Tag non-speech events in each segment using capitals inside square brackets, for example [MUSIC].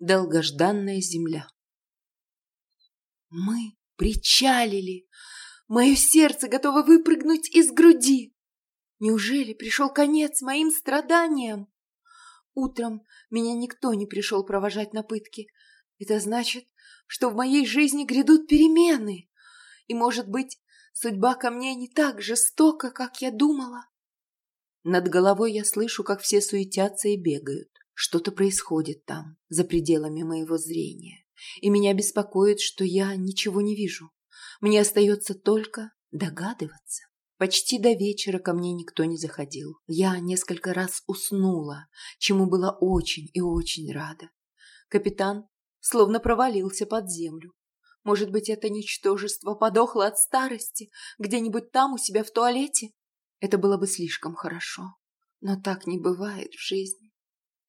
Долгожданная земля. Мы причалили. Мое сердце готово выпрыгнуть из груди. Неужели пришел конец моим страданиям? Утром меня никто не пришел провожать на пытки. Это значит, что в моей жизни грядут перемены. И, может быть, судьба ко мне не так жестока, как я думала. Над головой я слышу, как все суетятся и бегают. Что-то происходит там, за пределами моего зрения. И меня беспокоит, что я ничего не вижу. Мне остается только догадываться. Почти до вечера ко мне никто не заходил. Я несколько раз уснула, чему была очень и очень рада. Капитан словно провалился под землю. Может быть, это ничтожество подохло от старости где-нибудь там у себя в туалете? Это было бы слишком хорошо. Но так не бывает в жизни.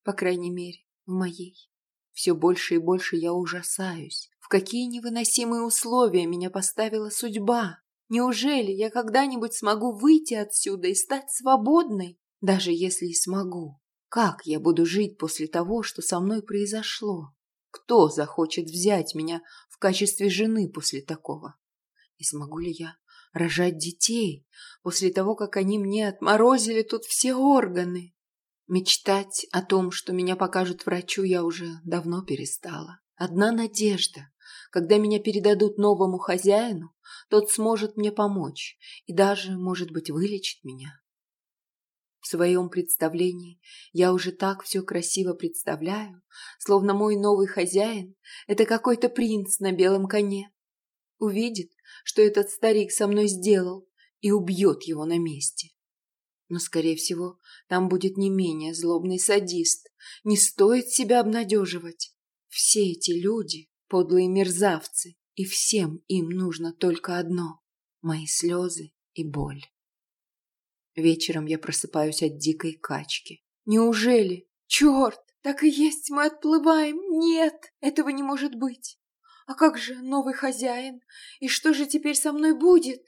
По крайней мере, в моей. Все больше и больше я ужасаюсь. В какие невыносимые условия меня поставила судьба. Неужели я когда-нибудь смогу выйти отсюда и стать свободной? Даже если и смогу. Как я буду жить после того, что со мной произошло? Кто захочет взять меня в качестве жены после такого? И смогу ли я рожать детей после того, как они мне отморозили тут все органы? Мечтать о том, что меня покажут врачу, я уже давно перестала. Одна надежда. Когда меня передадут новому хозяину, тот сможет мне помочь и даже, может быть, вылечить меня. В своем представлении я уже так все красиво представляю, словно мой новый хозяин – это какой-то принц на белом коне. Увидит, что этот старик со мной сделал, и убьет его на месте. Но, скорее всего, там будет не менее злобный садист. Не стоит себя обнадеживать. Все эти люди – подлые мерзавцы, и всем им нужно только одно – мои слезы и боль. Вечером я просыпаюсь от дикой качки. Неужели? Черт! Так и есть, мы отплываем. Нет, этого не может быть. А как же новый хозяин? И что же теперь со мной будет?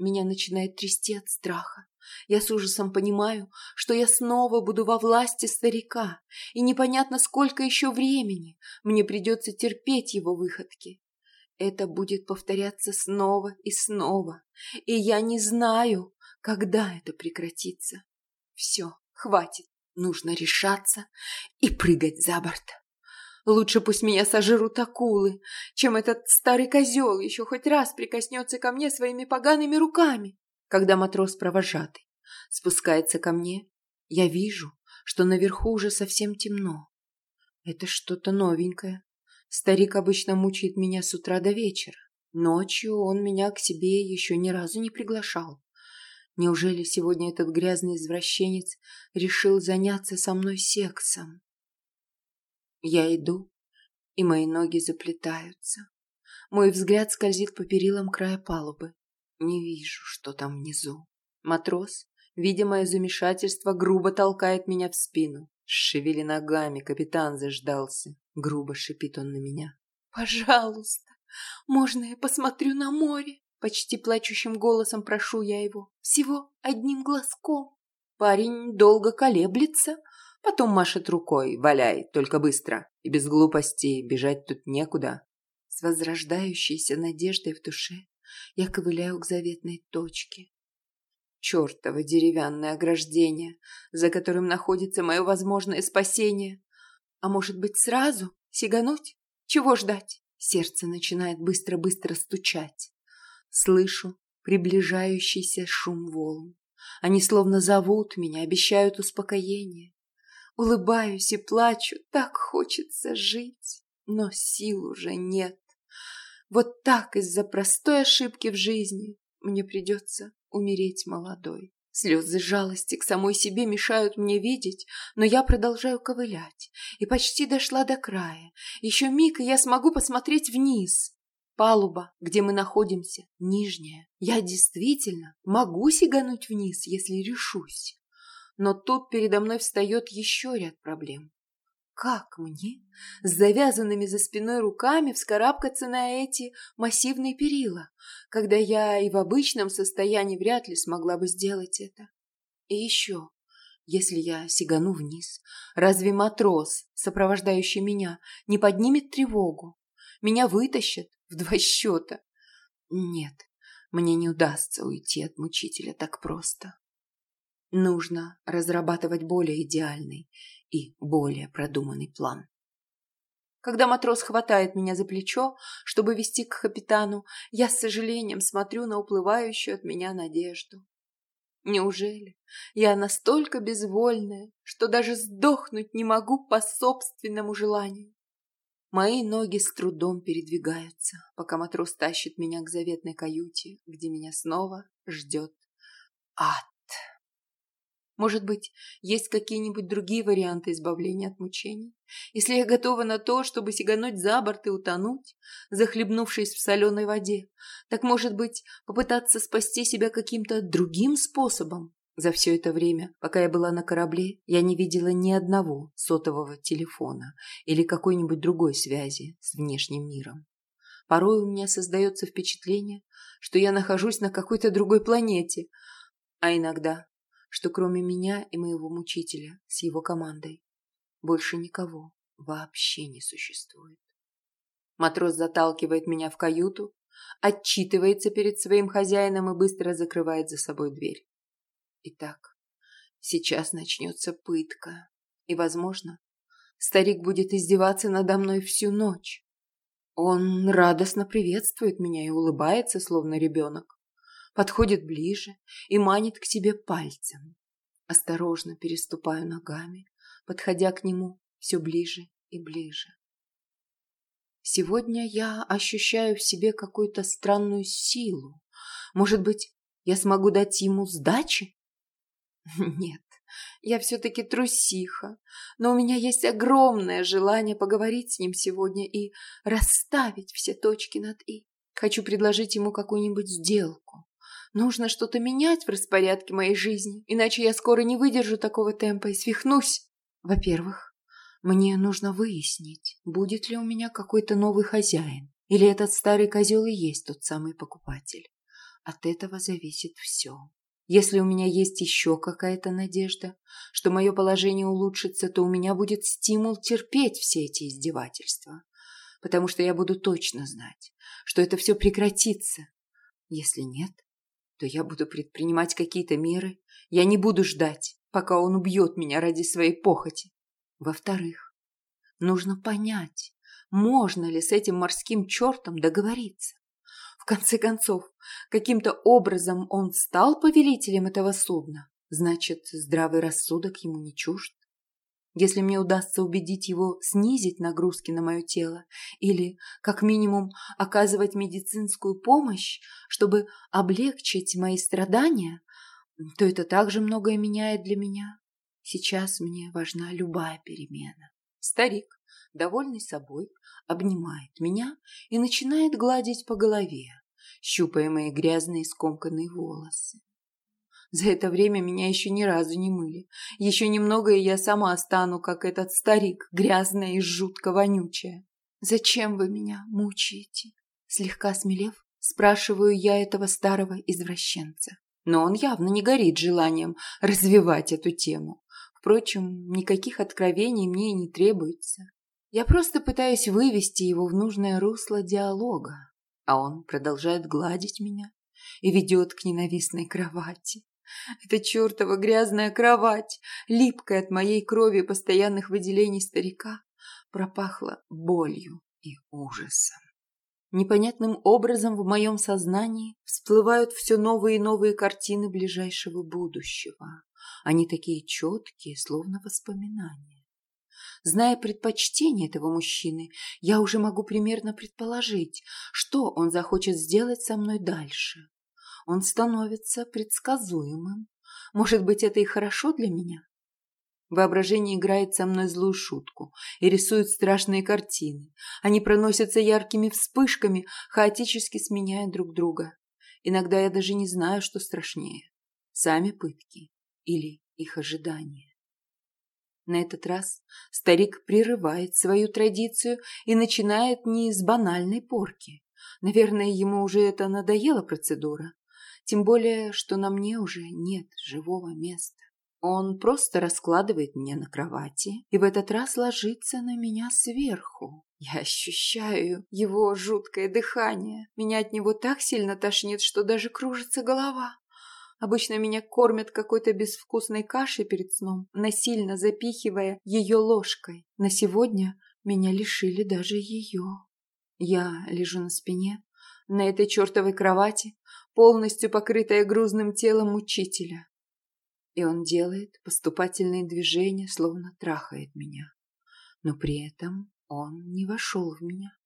Меня начинает трясти от страха. Я с ужасом понимаю, что я снова буду во власти старика, и непонятно, сколько еще времени мне придется терпеть его выходки. Это будет повторяться снова и снова, и я не знаю, когда это прекратится. Все, хватит, нужно решаться и прыгать за борт. Лучше пусть меня сожрут акулы, чем этот старый козел еще хоть раз прикоснется ко мне своими погаными руками. Когда матрос-провожатый спускается ко мне, я вижу, что наверху уже совсем темно. Это что-то новенькое. Старик обычно мучает меня с утра до вечера. Ночью он меня к себе еще ни разу не приглашал. Неужели сегодня этот грязный извращенец решил заняться со мной сексом? Я иду, и мои ноги заплетаются. Мой взгляд скользит по перилам края палубы. Не вижу, что там внизу. Матрос, видя мое замешательство, грубо толкает меня в спину. «Шевели ногами, капитан заждался!» Грубо шипит он на меня. «Пожалуйста, можно я посмотрю на море?» Почти плачущим голосом прошу я его. Всего одним глазком. Парень долго колеблется, потом машет рукой. Валяй, только быстро. И без глупостей, бежать тут некуда. С возрождающейся надеждой в душе я ковыляю к заветной точке. Чертово деревянное ограждение, за которым находится мое возможное спасение. А может быть, сразу сигануть? Чего ждать? Сердце начинает быстро-быстро стучать. Слышу приближающийся шум волн. Они словно зовут меня, обещают успокоение. Улыбаюсь и плачу, так хочется жить, но сил уже нет. Вот так из-за простой ошибки в жизни мне придется умереть молодой. Слезы жалости к самой себе мешают мне видеть, но я продолжаю ковылять и почти дошла до края. Еще миг, и я смогу посмотреть вниз. Палуба, где мы находимся, нижняя. Я действительно могу сигануть вниз, если решусь. Но тут передо мной встает еще ряд проблем. Как мне с завязанными за спиной руками вскарабкаться на эти массивные перила, когда я и в обычном состоянии вряд ли смогла бы сделать это? И еще, Если я сигану вниз, разве матрос, сопровождающий меня, не поднимет тревогу? Меня вытащат в два счета. Нет, мне не удастся уйти от мучителя так просто. Нужно разрабатывать более идеальный и более продуманный план. Когда матрос хватает меня за плечо, чтобы вести к капитану, я с сожалением смотрю на уплывающую от меня надежду. Неужели я настолько безвольная, что даже сдохнуть не могу по собственному желанию? Мои ноги с трудом передвигаются, пока матрос тащит меня к заветной каюте, где меня снова ждет ад. Может быть, есть какие-нибудь другие варианты избавления от мучений? Если я готова на то, чтобы сигануть за борт и утонуть, захлебнувшись в соленой воде, так, может быть, попытаться спасти себя каким-то другим способом? За все это время, пока я была на корабле, я не видела ни одного сотового телефона или какой-нибудь другой связи с внешним миром. Порой у меня создается впечатление, что я нахожусь на какой-то другой планете, а иногда что кроме меня и моего мучителя с его командой больше никого вообще не существует. Матрос заталкивает меня в каюту, отчитывается перед своим хозяином и быстро закрывает за собой дверь. Итак, сейчас начнется пытка, и, возможно, старик будет издеваться надо мной всю ночь. Он радостно приветствует меня и улыбается, словно ребенок подходит ближе и манит к себе пальцем. Осторожно переступаю ногами, подходя к нему все ближе и ближе. Сегодня я ощущаю в себе какую-то странную силу. Может быть, я смогу дать ему сдачи? [LAUGHS] Нет, я все-таки трусиха, но у меня есть огромное желание поговорить с ним сегодня и расставить все точки над «и». Хочу предложить ему какую-нибудь сделку. Нужно что-то менять в распорядке моей жизни, иначе я скоро не выдержу такого темпа и свихнусь. Во-первых, мне нужно выяснить, будет ли у меня какой-то новый хозяин, или этот старый козел и есть тот самый покупатель. От этого зависит все. Если у меня есть еще какая-то надежда, что мое положение улучшится, то у меня будет стимул терпеть все эти издевательства, потому что я буду точно знать, что это все прекратится. Если нет, то я буду предпринимать какие-то меры. Я не буду ждать, пока он убьет меня ради своей похоти. Во-вторых, нужно понять, можно ли с этим морским чертом договориться. В конце концов, каким-то образом он стал повелителем этого судна. Значит, здравый рассудок ему не чужд. Если мне удастся убедить его снизить нагрузки на мое тело или, как минимум, оказывать медицинскую помощь, чтобы облегчить мои страдания, то это также многое меняет для меня. Сейчас мне важна любая перемена. Старик, довольный собой, обнимает меня и начинает гладить по голове, щупая мои грязные скомканные волосы. За это время меня еще ни разу не мыли. Еще немного, и я сама стану, как этот старик, грязная и жутко вонючая. «Зачем вы меня мучаете?» Слегка смелев, спрашиваю я этого старого извращенца. Но он явно не горит желанием развивать эту тему. Впрочем, никаких откровений мне не требуется. Я просто пытаюсь вывести его в нужное русло диалога, а он продолжает гладить меня и ведет к ненавистной кровати. Эта чертова грязная кровать, липкая от моей крови и постоянных выделений старика, пропахла болью и ужасом. Непонятным образом в моем сознании всплывают все новые и новые картины ближайшего будущего. Они такие четкие, словно воспоминания. Зная предпочтение этого мужчины, я уже могу примерно предположить, что он захочет сделать со мной дальше он становится предсказуемым. Может быть, это и хорошо для меня? Воображение играет со мной злую шутку и рисует страшные картины. Они проносятся яркими вспышками, хаотически сменяя друг друга. Иногда я даже не знаю, что страшнее. Сами пытки или их ожидания. На этот раз старик прерывает свою традицию и начинает не с банальной порки. Наверное, ему уже это надоела процедура. Тем более, что на мне уже нет живого места. Он просто раскладывает меня на кровати и в этот раз ложится на меня сверху. Я ощущаю его жуткое дыхание. Меня от него так сильно тошнит, что даже кружится голова. Обычно меня кормят какой-то безвкусной кашей перед сном, насильно запихивая ее ложкой. На сегодня меня лишили даже ее. Я лежу на спине, на этой чертовой кровати, полностью покрытая грузным телом учителя. И он делает поступательные движения, словно трахает меня. Но при этом он не вошел в меня.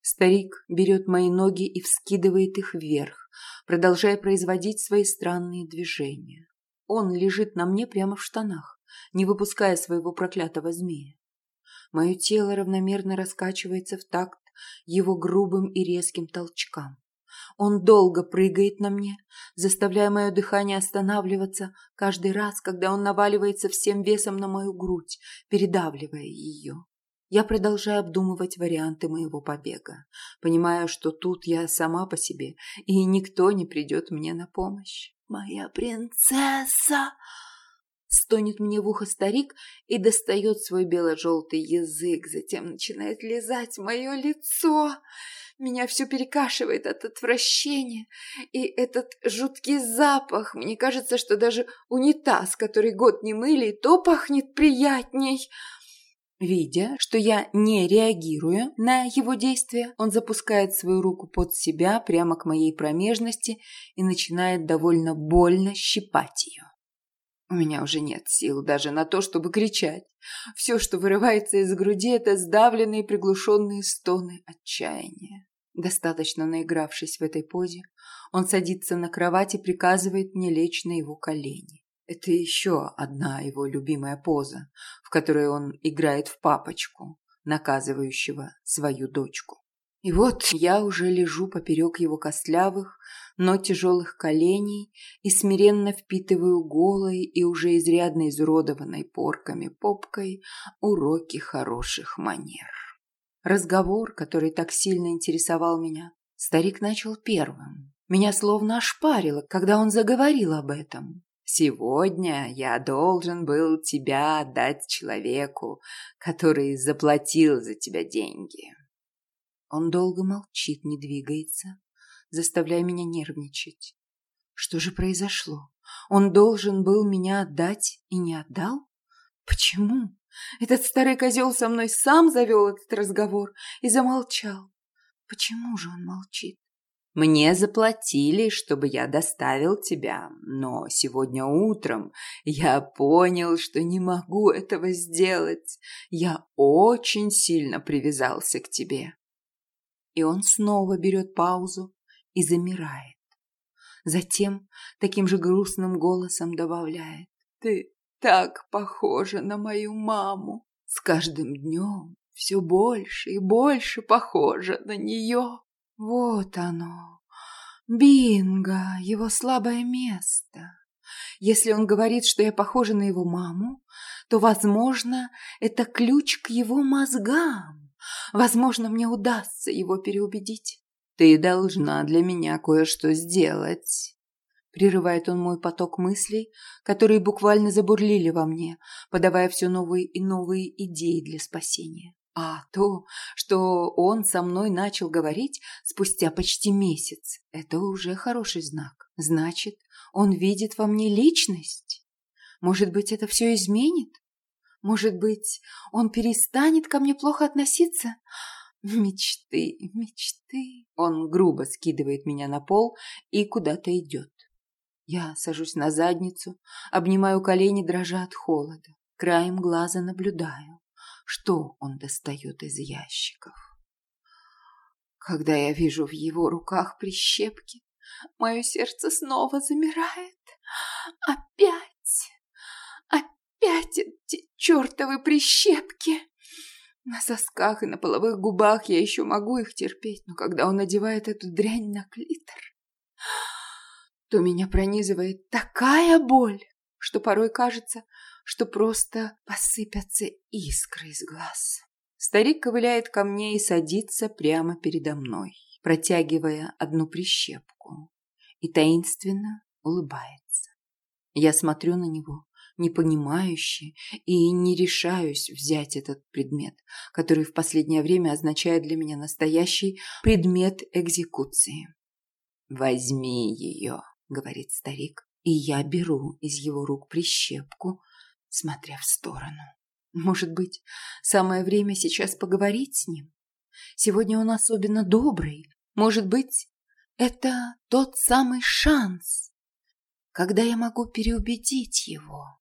Старик берет мои ноги и вскидывает их вверх, продолжая производить свои странные движения. Он лежит на мне прямо в штанах, не выпуская своего проклятого змея. Мое тело равномерно раскачивается в такт его грубым и резким толчкам. Он долго прыгает на мне, заставляя мое дыхание останавливаться каждый раз, когда он наваливается всем весом на мою грудь, передавливая ее. Я продолжаю обдумывать варианты моего побега, понимая, что тут я сама по себе, и никто не придет мне на помощь. «Моя принцесса!» Стонет мне в ухо старик и достает свой бело-желтый язык, затем начинает лизать мое лицо. Меня все перекашивает от отвращения. И этот жуткий запах. Мне кажется, что даже унитаз, который год не мыли, то пахнет приятней. Видя, что я не реагирую на его действия, он запускает свою руку под себя прямо к моей промежности и начинает довольно больно щипать ее. У меня уже нет сил даже на то, чтобы кричать. Все, что вырывается из груди, это сдавленные приглушенные стоны отчаяния. Достаточно наигравшись в этой позе, он садится на кровать и приказывает мне лечь на его колени. Это еще одна его любимая поза, в которой он играет в папочку, наказывающего свою дочку. И вот я уже лежу поперек его костлявых, но тяжелых коленей и смиренно впитываю голой и уже изрядно изуродованной порками попкой уроки хороших манер. Разговор, который так сильно интересовал меня, старик начал первым. Меня словно ошпарило, когда он заговорил об этом. Сегодня я должен был тебя отдать человеку, который заплатил за тебя деньги. Он долго молчит, не двигается, заставляя меня нервничать. Что же произошло? Он должен был меня отдать и не отдал? Почему? Этот старый козел со мной сам завел этот разговор и замолчал. Почему же он молчит? Мне заплатили, чтобы я доставил тебя, но сегодня утром я понял, что не могу этого сделать. Я очень сильно привязался к тебе. И он снова берет паузу и замирает. Затем таким же грустным голосом добавляет. «Ты так похожа на мою маму. С каждым днем все больше и больше похожа на нее. Вот оно. Бинго, его слабое место. Если он говорит, что я похожа на его маму, то, возможно, это ключ к его мозгам. Возможно, мне удастся его переубедить. Ты должна для меня кое-что сделать. Прерывает он мой поток мыслей, которые буквально забурлили во мне, подавая все новые и новые идеи для спасения. А то, что он со мной начал говорить спустя почти месяц, это уже хороший знак. Значит, он видит во мне личность. Может быть, это все изменит? Может быть, он перестанет ко мне плохо относиться? Мечты, мечты. Он грубо скидывает меня на пол и куда-то идет. Я сажусь на задницу, обнимаю колени, дрожа от холода. Краем глаза наблюдаю, что он достает из ящиков. Когда я вижу в его руках прищепки, мое сердце снова замирает. Опять! Опять эти чертовы прищепки! На сосках и на половых губах я еще могу их терпеть, но когда он надевает эту дрянь на клитор, то меня пронизывает такая боль, что порой кажется, что просто посыпятся искры из глаз. Старик ковыляет ко мне и садится прямо передо мной, протягивая одну прищепку, и таинственно улыбается. Я смотрю на него непонимающе и не решаюсь взять этот предмет, который в последнее время означает для меня настоящий предмет экзекуции. «Возьми ее», — говорит старик, и я беру из его рук прищепку, смотря в сторону. Может быть, самое время сейчас поговорить с ним? Сегодня он особенно добрый. Может быть, это тот самый шанс, когда я могу переубедить его.